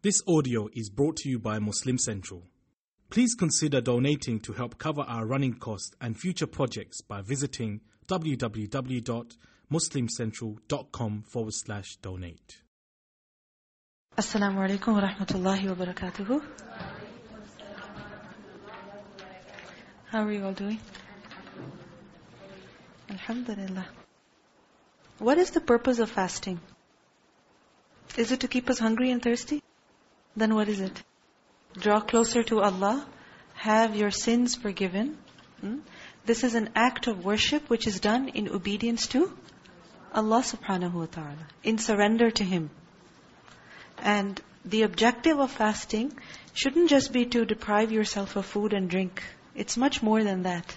This audio is brought to you by Muslim Central. Please consider donating to help cover our running costs and future projects by visiting www.muslimcentral.com forward slash donate. Assalamu alaikum wa rahmatullahi wa barakatuhu. How are you all doing? Alhamdulillah. What is the purpose of fasting? Is it to keep us hungry and thirsty? Then what is it? Draw closer to Allah, have your sins forgiven. Hmm? This is an act of worship which is done in obedience to Allah subhanahu wa ta'ala, in surrender to Him. And the objective of fasting shouldn't just be to deprive yourself of food and drink. It's much more than that.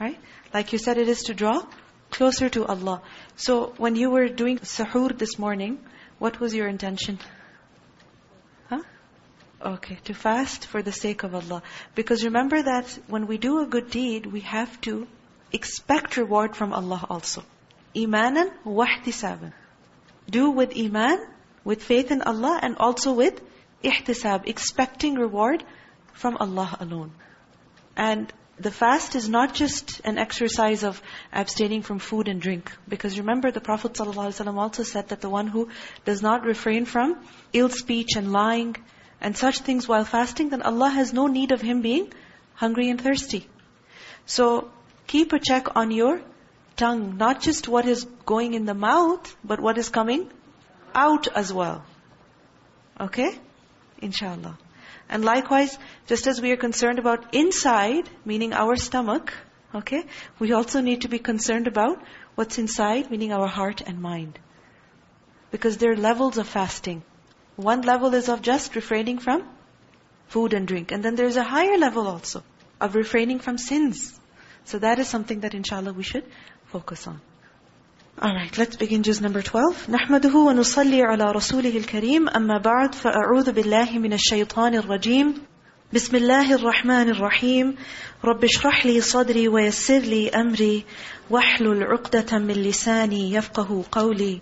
Right? Like you said, it is to draw closer to Allah. So when you were doing sahur this morning, what was your intention? Okay, to fast for the sake of Allah. Because remember that when we do a good deed, we have to expect reward from Allah also. Imanan wahtisaban. Do with iman, with faith in Allah, and also with ihtisab, expecting reward from Allah alone. And the fast is not just an exercise of abstaining from food and drink. Because remember, the Prophet ﷺ also said that the one who does not refrain from ill speech and lying and such things while fasting, then Allah has no need of him being hungry and thirsty. So, keep a check on your tongue. Not just what is going in the mouth, but what is coming out as well. Okay? Inshallah. And likewise, just as we are concerned about inside, meaning our stomach, okay, we also need to be concerned about what's inside, meaning our heart and mind. Because there are levels of fasting. One level is of just refraining from food and drink. And then there's a higher level also of refraining from sins. So that is something that inshallah we should focus on. Alright, let's begin juz number 12. نحمده ونصلي على رسوله الكريم أما بعد فأعوذ بالله من الشيطان الرجيم بسم الله الرحمن الرحيم رب اشرح لي صدري ويسر لي أمري واحلل عقدة من لساني يفقه قولي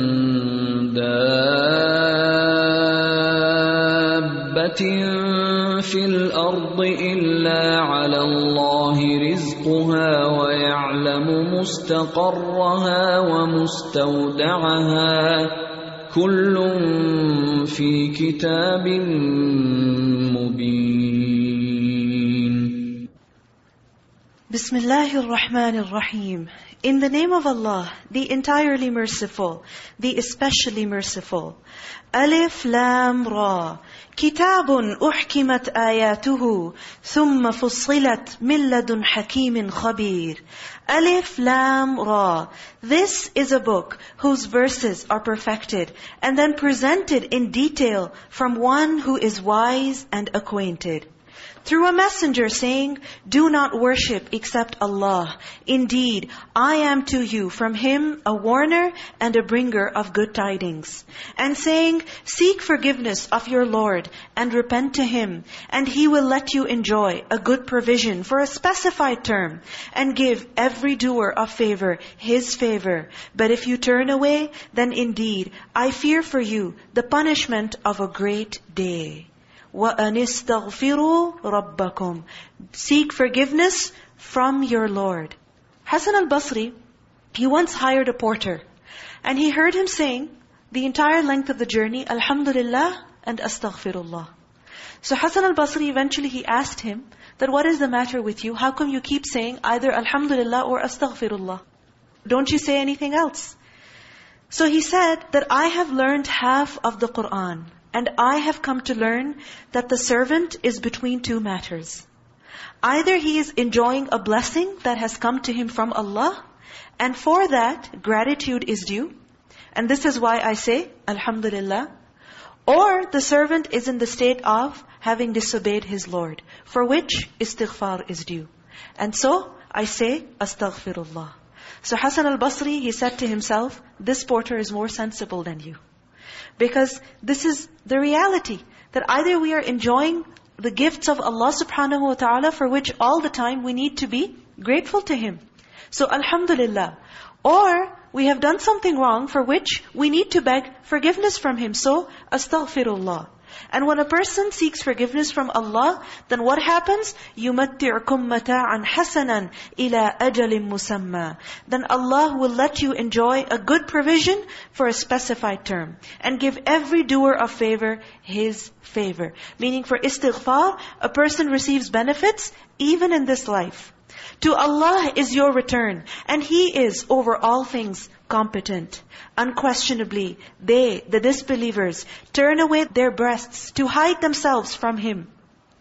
مستقرها ومستودعها كل في كتاب مبين Bismillahir Rahmanir Rahim. In the name of Allah, the entirely merciful, the especially merciful. Alif Lam Ra. Kitabun uhkimat ayatuhu, thumma fussilat milladun hakimin khabir. Alif Lam Ra. This is a book whose verses are perfected and then presented in detail from one who is wise and acquainted through a messenger saying, Do not worship except Allah. Indeed, I am to you from Him a warner and a bringer of good tidings. And saying, Seek forgiveness of your Lord and repent to Him, and He will let you enjoy a good provision for a specified term, and give every doer of favor his favor. But if you turn away, then indeed, I fear for you the punishment of a great day. وَأَنِ اسْتَغْفِرُوا رَبَّكُمْ Seek forgiveness from your Lord. Hassan al-Basri, he once hired a porter. And he heard him saying, the entire length of the journey, Alhamdulillah and Astaghfirullah. So Hassan al-Basri, eventually he asked him, that what is the matter with you? How come you keep saying either Alhamdulillah or Astaghfirullah? Don't you say anything else? So he said that I have learned half of the Qur'an. And I have come to learn that the servant is between two matters. Either he is enjoying a blessing that has come to him from Allah, and for that, gratitude is due. And this is why I say, Alhamdulillah. Or the servant is in the state of having disobeyed his Lord, for which istighfar is due. And so, I say, Astaghfirullah. So Hassan al-Basri, he said to himself, this porter is more sensible than you. Because this is the reality. That either we are enjoying the gifts of Allah subhanahu wa ta'ala for which all the time we need to be grateful to Him. So alhamdulillah. Or we have done something wrong for which we need to beg forgiveness from Him. So astaghfirullah. And when a person seeks forgiveness from Allah, then what happens? يُمَتِّعْكُمْ مَتَاعًا حَسَنًا إِلَىٰ أَجَلٍ مُسَمَّى Then Allah will let you enjoy a good provision for a specified term. And give every doer of favor his favor. Meaning for istighfar, a person receives benefits even in this life. To Allah is your return, and He is over all things competent. Unquestionably, they, the disbelievers, turn away their breasts to hide themselves from Him.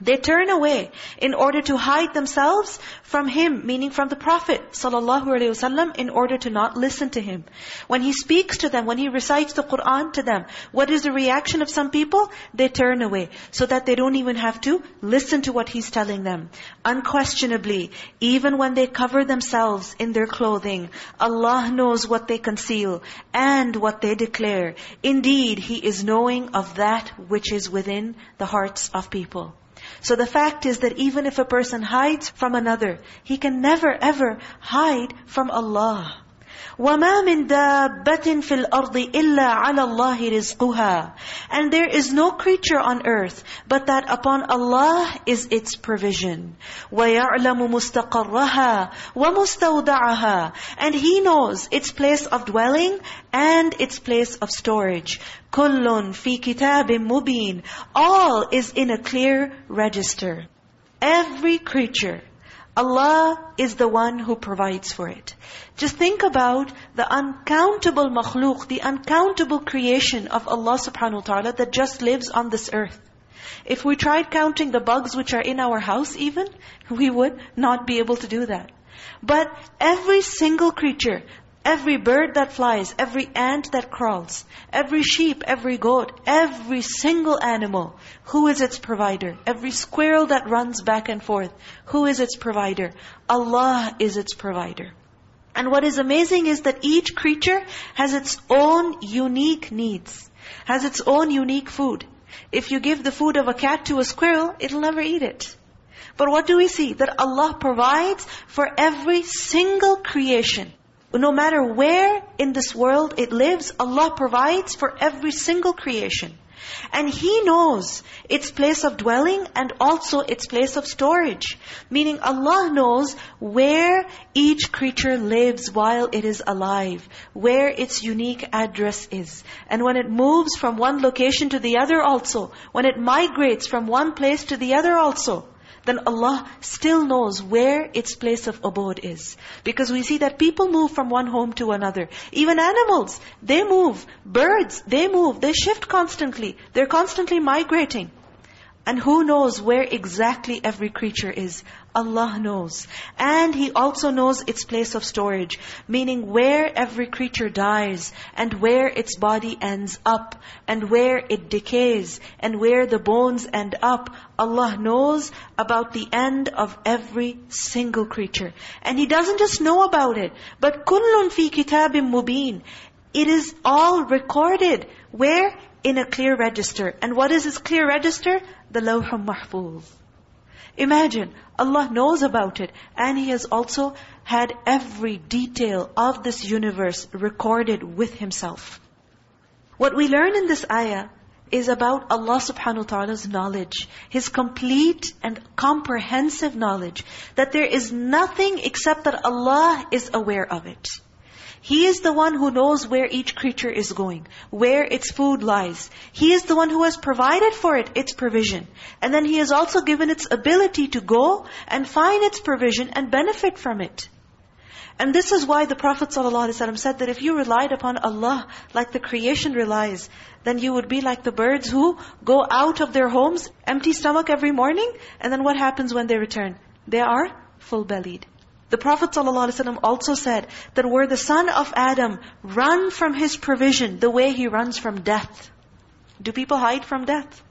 They turn away in order to hide themselves from Him, meaning from the Prophet ﷺ, in order to not listen to Him. When He speaks to them, when He recites the Qur'an to them, what is the reaction of some people? They turn away, so that they don't even have to listen to what He's telling them. Unquestionably, even when they cover themselves in their clothing, Allah knows what they conceal and what they declare. Indeed, He is knowing of that which is within the hearts of people. So the fact is that even if a person hides from another, he can never ever hide from Allah. وَمَا مِن دَابَّةٍ فِي الْأَرْضِ إِلَّا عَلَى اللَّهِ رِزْقُهَا And there is no creature on earth, but that upon Allah is its provision. وَيَعْلَمُ مُسْتَقَرَّهَا وَمُسْتَوْدَعَهَا And He knows its place of dwelling and its place of storage. كُلٌّ فِي كِتَابٍ مُبِينٍ All is in a clear register. Every creature Allah is the one who provides for it. Just think about the uncountable makhluk, the uncountable creation of Allah subhanahu wa ta'ala that just lives on this earth. If we tried counting the bugs which are in our house even, we would not be able to do that. But every single creature, Every bird that flies, every ant that crawls, every sheep, every goat, every single animal, who is its provider? Every squirrel that runs back and forth, who is its provider? Allah is its provider. And what is amazing is that each creature has its own unique needs, has its own unique food. If you give the food of a cat to a squirrel, it'll never eat it. But what do we see? That Allah provides for every single creation. No matter where in this world it lives, Allah provides for every single creation. And He knows its place of dwelling and also its place of storage. Meaning Allah knows where each creature lives while it is alive. Where its unique address is. And when it moves from one location to the other also. When it migrates from one place to the other also. Then Allah still knows where its place of abode is. Because we see that people move from one home to another. Even animals, they move. Birds, they move. They shift constantly. They're constantly migrating. And who knows where exactly every creature is? Allah knows. And He also knows its place of storage, meaning where every creature dies, and where its body ends up, and where it decays, and where the bones end up. Allah knows about the end of every single creature. And He doesn't just know about it, but كُلٌّ فِي كِتَابٍ مُبِينٍ It is all recorded. Where? In a clear register. And what is this clear register? The Lawh Mahfuz. Imagine, Allah knows about it. And He has also had every detail of this universe recorded with Himself. What we learn in this ayah is about Allah subhanahu wa ta'ala's knowledge. His complete and comprehensive knowledge. That there is nothing except that Allah is aware of it. He is the one who knows where each creature is going, where its food lies. He is the one who has provided for it, its provision. And then He has also given its ability to go and find its provision and benefit from it. And this is why the Prophet ﷺ said that if you relied upon Allah like the creation relies, then you would be like the birds who go out of their homes, empty stomach every morning, and then what happens when they return? They are full-bellied. The Prophet ﷺ also said that where the son of Adam run from his provision the way he runs from death. Do people hide from death?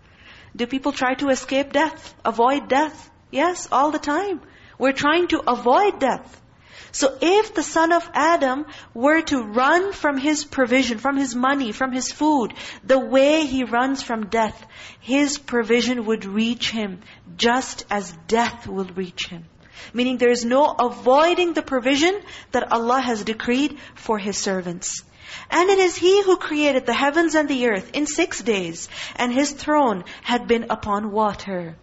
Do people try to escape death? Avoid death? Yes, all the time. We're trying to avoid death. So if the son of Adam were to run from his provision, from his money, from his food, the way he runs from death, his provision would reach him just as death will reach him. Meaning there is no avoiding the provision that Allah has decreed for His servants. And it is He who created the heavens and the earth in six days, and His throne had been upon water.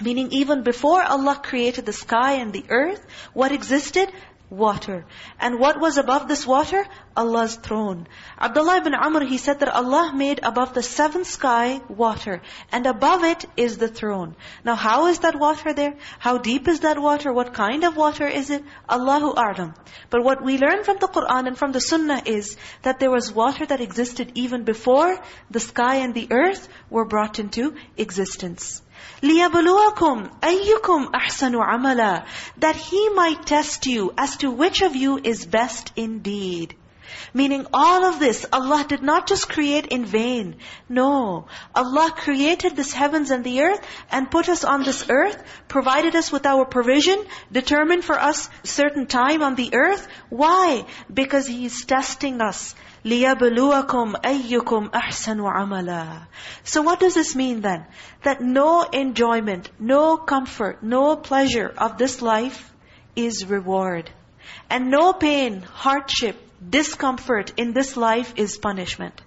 Meaning even before Allah created the sky and the earth, what existed? Water. And what was above this water? Allah's throne. Abdullah ibn Amr, he said that Allah made above the seventh sky water. And above it is the throne. Now how is that water there? How deep is that water? What kind of water is it? Allahu A'lam. But what we learn from the Qur'an and from the Sunnah is that there was water that existed even before the sky and the earth were brought into existence. لِيَبْلُوَكُمْ أَيُّكُمْ أَحْسَنُ عَمَلًا That He might test you as to which of you is best indeed. Meaning all of this, Allah did not just create in vain. No. Allah created this heavens and the earth and put us on this earth, provided us with our provision, determined for us certain time on the earth. Why? Because He is testing us. لِيَبْلُوَكُمْ أَيُّكُمْ أَحْسَنُ عَمَلًا So what does this mean then? That no enjoyment, no comfort, no pleasure of this life is reward. And no pain, hardship, discomfort in this life is punishment.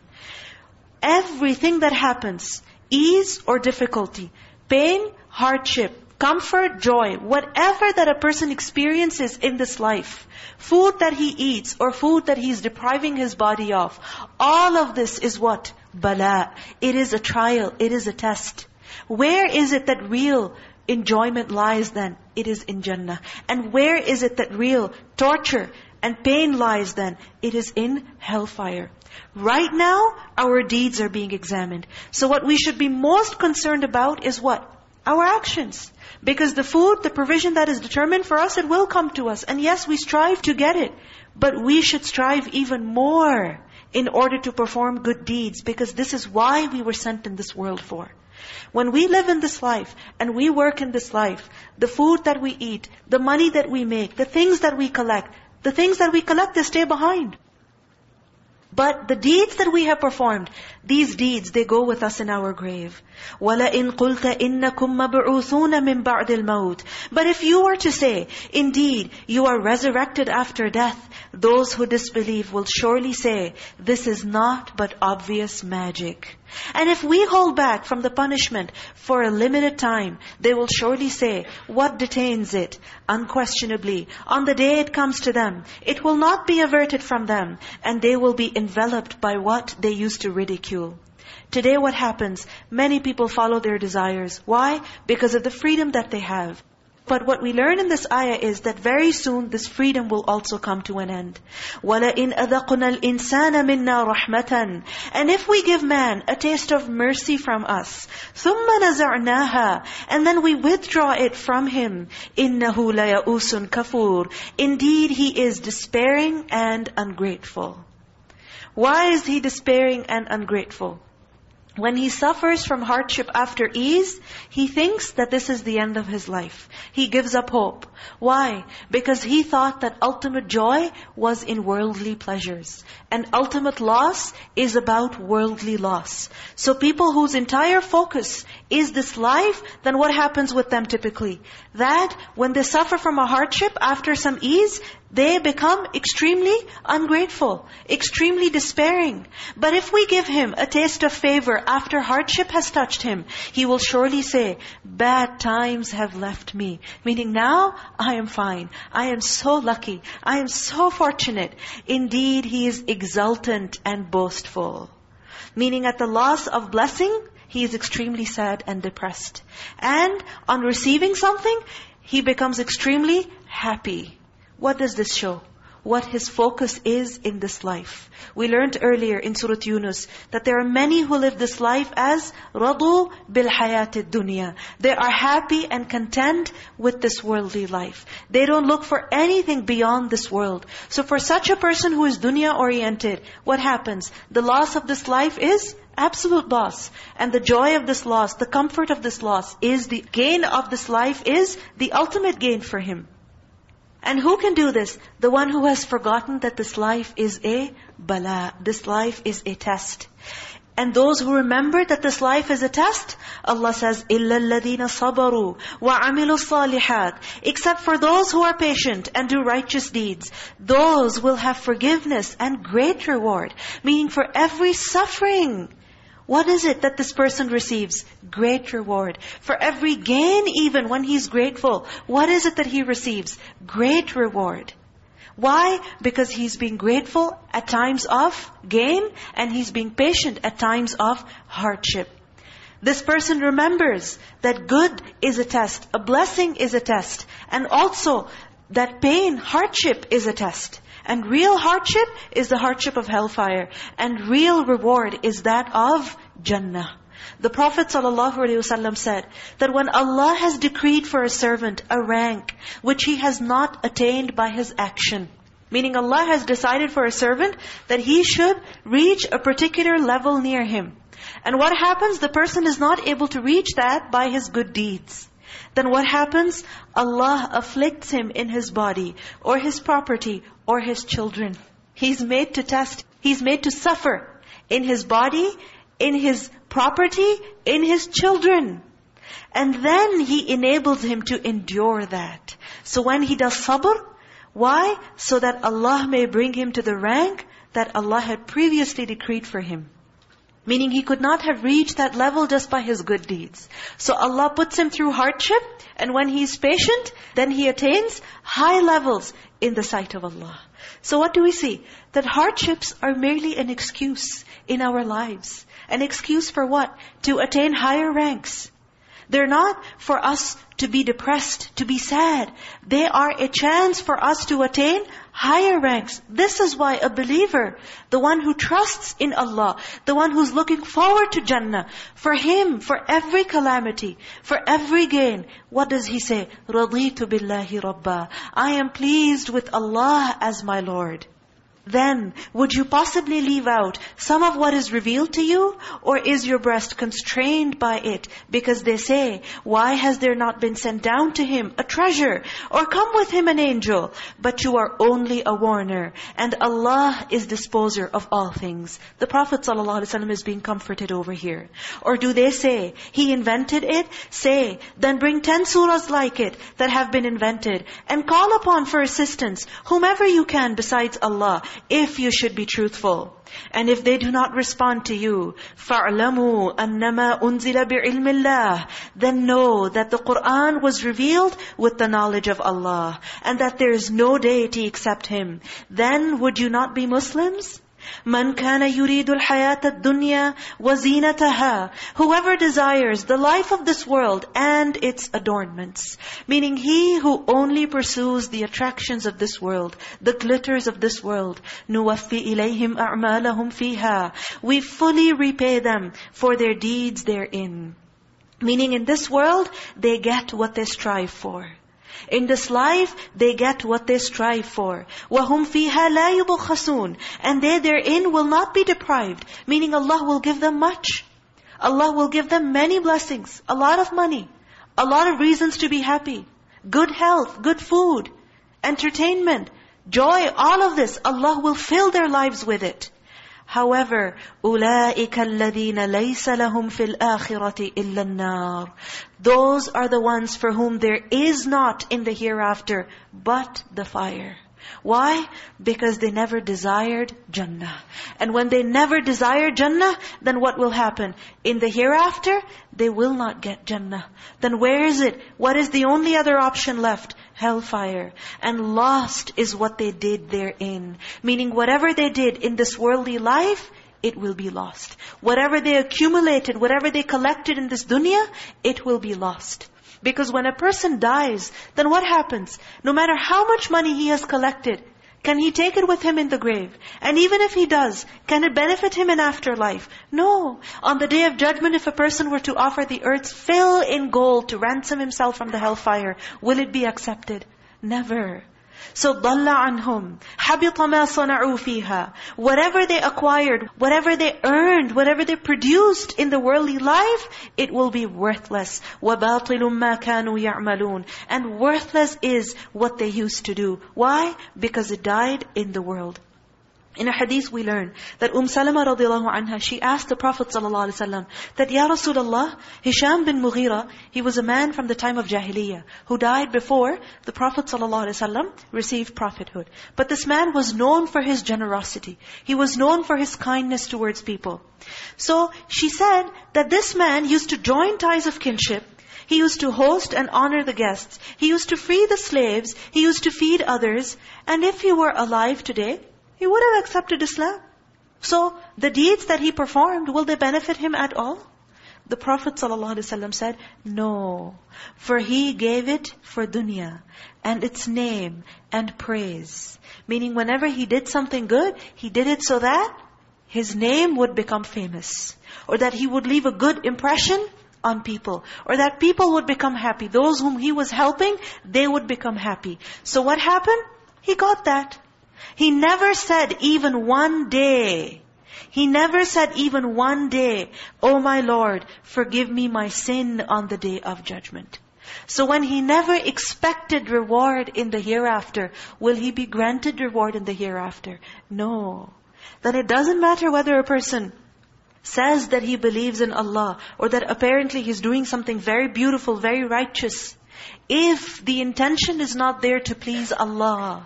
Everything that happens, ease or difficulty, pain, hardship, comfort, joy, whatever that a person experiences in this life, food that he eats or food that he's depriving his body of, all of this is what? Bala. It is a trial. It is a test. Where is it that real enjoyment lies then? It is in Jannah. And where is it that real torture and pain lies then? It is in hellfire. Right now, our deeds are being examined. So what we should be most concerned about is what? Our actions. Because the food, the provision that is determined for us, it will come to us. And yes, we strive to get it. But we should strive even more in order to perform good deeds. Because this is why we were sent in this world for. When we live in this life and we work in this life, the food that we eat, the money that we make, the things that we collect, the things that we collect, they stay behind. But the deeds that we have performed, these deeds, they go with us in our grave. وَلَئِن قُلْتَ إِنَّكُمْ مَبْعُوثُونَ مِنْ بَعْدِ الْمَوْتِ But if you were to say, indeed, you are resurrected after death, those who disbelieve will surely say, this is not but obvious magic. And if we hold back from the punishment for a limited time, they will surely say, what detains it? Unquestionably, on the day it comes to them, it will not be averted from them, and they will be enveloped by what they used to ridicule. Today what happens? Many people follow their desires. Why? Because of the freedom that they have. But what we learn in this ayah is that very soon this freedom will also come to an end. وَلَئِنْ أَذَقْنَا الْإِنسَانَ مِنَّا رَحْمَةً And if we give man a taste of mercy from us, ثُمَّ نَزَعْنَاهَا And then we withdraw it from him, إِنَّهُ لَيَئُوسٌ كَفُورٌ Indeed, he is despairing and ungrateful. Why is he despairing and ungrateful? When he suffers from hardship after ease, he thinks that this is the end of his life. He gives up hope. Why? Because he thought that ultimate joy was in worldly pleasures. And ultimate loss is about worldly loss. So people whose entire focus is this life, then what happens with them typically? That when they suffer from a hardship after some ease, they become extremely ungrateful, extremely despairing. But if we give him a taste of favor after hardship has touched him, he will surely say, bad times have left me. Meaning now, I am fine. I am so lucky. I am so fortunate. Indeed, he is exultant and boastful. Meaning at the loss of blessing, he is extremely sad and depressed. And on receiving something, he becomes extremely happy. What does this show? What his focus is in this life. We learned earlier in Surah Yunus that there are many who live this life as radu bil dunya. They are happy and content with this worldly life. They don't look for anything beyond this world. So for such a person who is dunya oriented, what happens? The loss of this life is absolute loss. And the joy of this loss, the comfort of this loss is the gain of this life is the ultimate gain for him. And who can do this? The one who has forgotten that this life is a bala. This life is a test. And those who remember that this life is a test, Allah says, إِلَّا الَّذِينَ صَبَرُوا وَعَمِلُوا الصَّالِحَاتِ Except for those who are patient and do righteous deeds. Those will have forgiveness and great reward. Meaning for every suffering, what is it that this person receives? Great reward. For every gain even when he's grateful, what is it that he receives? Great reward. Why? Because he's being grateful at times of gain and he's being patient at times of hardship. This person remembers that good is a test, a blessing is a test, and also that pain, hardship is a test. And real hardship is the hardship of hellfire. And real reward is that of Jannah. The Prophet ﷺ said that when Allah has decreed for a servant a rank which he has not attained by his action, meaning Allah has decided for a servant that he should reach a particular level near him. And what happens? The person is not able to reach that by his good deeds. Then what happens? Allah afflicts him in his body, or his property, or his children. He's made to test, he's made to suffer in his body, in his property, in his children. And then He enables him to endure that. So when he does sabr, why? So that Allah may bring him to the rank that Allah had previously decreed for him. Meaning he could not have reached that level just by his good deeds. So Allah puts him through hardship, and when he is patient, then he attains high levels in the sight of Allah. So what do we see? That hardships are merely an excuse in our lives. An excuse for what? To attain higher ranks. They're not for us to be depressed, to be sad. They are a chance for us to attain higher ranks. This is why a believer, the one who trusts in Allah, the one who's looking forward to Jannah, for him, for every calamity, for every gain, what does he say? رَضِيتُ بِاللَّهِ رَبَّا I am pleased with Allah as my Lord. Then, would you possibly leave out some of what is revealed to you? Or is your breast constrained by it? Because they say, why has there not been sent down to him a treasure? Or come with him an angel? But you are only a warner. And Allah is disposer of all things. The Prophet ﷺ is being comforted over here. Or do they say, He invented it? Say, then bring ten surahs like it that have been invented. And call upon for assistance whomever you can besides Allah if you should be truthful. And if they do not respond to you, فَاعْلَمُوا أَنَّمَا أُنزِلَ بِعِلْمِ اللَّهِ Then know that the Qur'an was revealed with the knowledge of Allah, and that there is no deity except Him. Then would you not be Muslims? Man kana yuridu al-hayat ad-dunya wa zinataha. Whoever desires the life of this world and its adornments. Meaning he who only pursues the attractions of this world, the glitters of this world. نُوَفِّ إِلَيْهِمْ أَعْمَالَهُمْ فِيهَا We fully repay them for their deeds therein. Meaning in this world, they get what they strive for. In this life, they get what they strive for. وَهُمْ فِيهَا لَا يُبْخَسُونَ And they therein will not be deprived. Meaning Allah will give them much. Allah will give them many blessings, a lot of money, a lot of reasons to be happy, good health, good food, entertainment, joy, all of this, Allah will fill their lives with it. However, أُولَٰئِكَ الَّذِينَ لَيْسَ لَهُمْ فِي الْآخِرَةِ إِلَّا النَّارِ Those are the ones for whom there is not in the hereafter but the fire. Why? Because they never desired Jannah. And when they never desire Jannah, then what will happen? In the hereafter, they will not get Jannah. Then where is it? What is the only other option left? Hellfire. And lost is what they did therein. Meaning whatever they did in this worldly life, it will be lost. Whatever they accumulated, whatever they collected in this dunya, it will be lost. Because when a person dies, then what happens? No matter how much money he has collected, can he take it with him in the grave? And even if he does, can it benefit him in afterlife? No. On the day of judgment, if a person were to offer the earth's fill in gold to ransom himself from the hellfire, will it be accepted? Never. So ضَلَّ عَنْهُمْ حَبِطَ مَا صَنَعُوا فِيهَا Whatever they acquired, whatever they earned, whatever they produced in the worldly life, it will be worthless. وَبَاطِلٌ مَا كَانُوا يَعْمَلُونَ And worthless is what they used to do. Why? Because it died in the world. In a hadith we learn that Umm Salama radiallahu anha, she asked the Prophet ﷺ that, Ya Rasulullah, Hisham bin Mughira, he was a man from the time of Jahiliyyah, who died before the Prophet ﷺ received prophethood. But this man was known for his generosity. He was known for his kindness towards people. So she said that this man used to join ties of kinship, he used to host and honor the guests. He used to free the slaves. He used to feed others. And if he were alive today, he would have accepted Islam. So, the deeds that he performed, will they benefit him at all? The Prophet ﷺ said, No. For he gave it for dunya, and its name, and praise. Meaning whenever he did something good, he did it so that his name would become famous. Or that he would leave a good impression on people. Or that people would become happy. Those whom he was helping, they would become happy. So what happened? He got that. He never said even one day. He never said even one day, Oh my Lord, forgive me my sin on the day of judgment. So when he never expected reward in the hereafter, will he be granted reward in the hereafter? No. Then it doesn't matter whether a person says that he believes in Allah, or that apparently he's doing something very beautiful, very righteous. If the intention is not there to please Allah,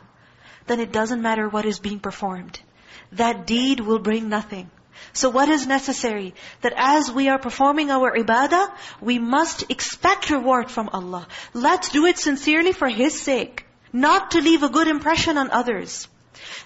then it doesn't matter what is being performed. That deed will bring nothing. So what is necessary? That as we are performing our ibadah, we must expect reward from Allah. Let's do it sincerely for His sake. Not to leave a good impression on others.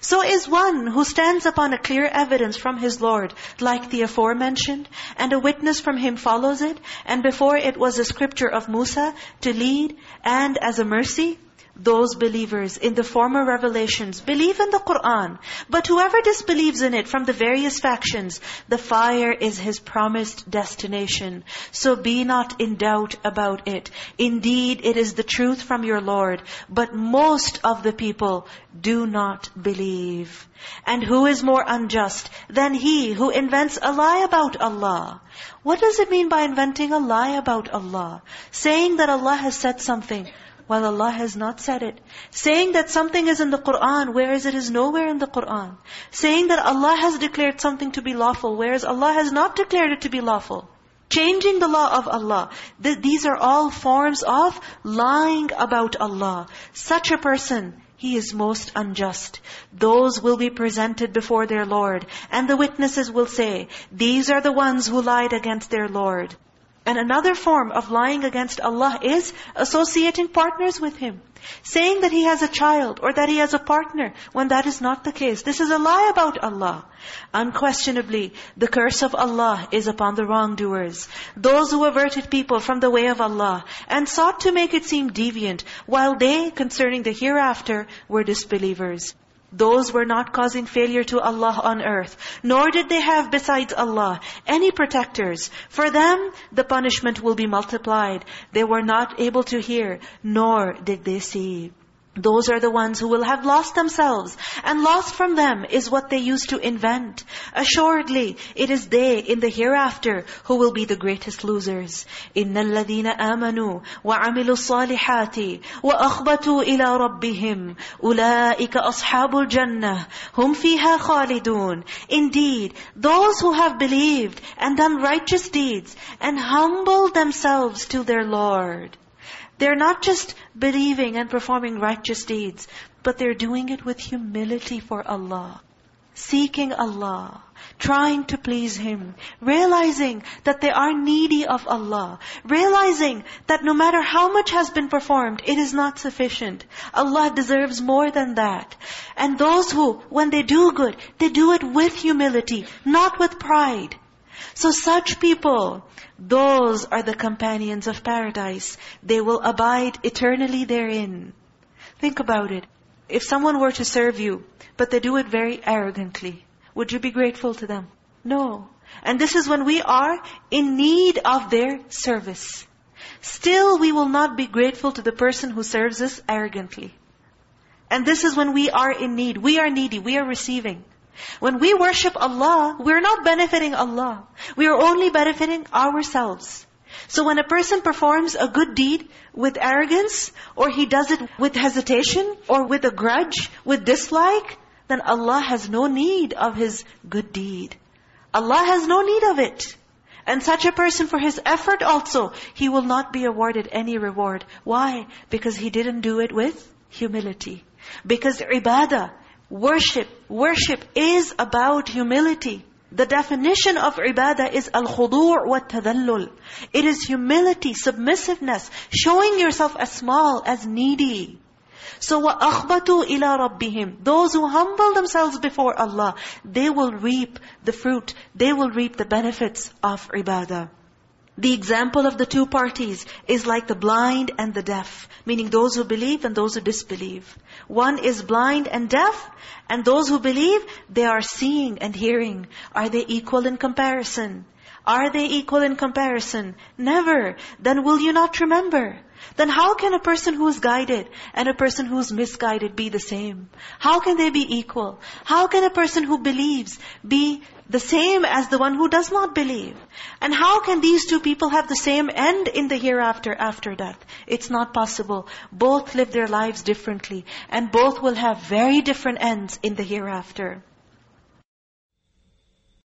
So is one who stands upon a clear evidence from his Lord, like the aforementioned, and a witness from him follows it, and before it was a scripture of Musa to lead, and as a mercy, those believers in the former revelations believe in the Qur'an. But whoever disbelieves in it from the various factions, the fire is his promised destination. So be not in doubt about it. Indeed, it is the truth from your Lord. But most of the people do not believe. And who is more unjust than he who invents a lie about Allah? What does it mean by inventing a lie about Allah? Saying that Allah has said something while Allah has not said it. Saying that something is in the Qur'an, whereas it is nowhere in the Qur'an. Saying that Allah has declared something to be lawful, whereas Allah has not declared it to be lawful. Changing the law of Allah. These are all forms of lying about Allah. Such a person, he is most unjust. Those will be presented before their Lord. And the witnesses will say, these are the ones who lied against their Lord. And another form of lying against Allah is associating partners with Him. Saying that He has a child or that He has a partner when that is not the case. This is a lie about Allah. Unquestionably, the curse of Allah is upon the wrongdoers. Those who averted people from the way of Allah and sought to make it seem deviant while they, concerning the hereafter, were disbelievers. Those were not causing failure to Allah on earth, nor did they have besides Allah any protectors. For them, the punishment will be multiplied. They were not able to hear, nor did they see. Those are the ones who will have lost themselves. And lost from them is what they used to invent. Assuredly, it is they in the hereafter who will be the greatest losers. إِنَّ الَّذِينَ آمَنُوا وَعَمِلُوا الصَّالِحَاتِ وَأَخْبَتُوا إِلَىٰ رَبِّهِمْ أُولَٰئِكَ أَصْحَابُ الْجَنَّةِ هُمْ فِيهَا خَالِدُونَ Indeed, those who have believed and done righteous deeds and humbled themselves to their Lord. They're not just believing and performing righteous deeds, but they're doing it with humility for Allah. Seeking Allah, trying to please Him, realizing that they are needy of Allah, realizing that no matter how much has been performed, it is not sufficient. Allah deserves more than that. And those who, when they do good, they do it with humility, not with pride. So such people, those are the companions of paradise. They will abide eternally therein. Think about it. If someone were to serve you, but they do it very arrogantly, would you be grateful to them? No. And this is when we are in need of their service. Still, we will not be grateful to the person who serves us arrogantly. And this is when we are in need. We are needy. We are receiving. When we worship Allah, we're not benefiting Allah. We are only benefiting ourselves. So when a person performs a good deed with arrogance, or he does it with hesitation, or with a grudge, with dislike, then Allah has no need of his good deed. Allah has no need of it. And such a person for his effort also, he will not be awarded any reward. Why? Because he didn't do it with humility. Because ibadah, Worship, worship is about humility. The definition of ibadah is al-khudu' wa It is humility, submissiveness, showing yourself as small, as needy. So وَأَخْبَتُوا إِلَىٰ رَبِّهِمْ Those who humble themselves before Allah, they will reap the fruit, they will reap the benefits of ibadah. The example of the two parties is like the blind and the deaf, meaning those who believe and those who disbelieve. One is blind and deaf, and those who believe, they are seeing and hearing. Are they equal in comparison? Are they equal in comparison? Never. Then will you not remember? Then how can a person who is guided and a person who is misguided be the same? How can they be equal? How can a person who believes be the same as the one who does not believe. And how can these two people have the same end in the hereafter after death? It's not possible. Both live their lives differently. And both will have very different ends in the hereafter.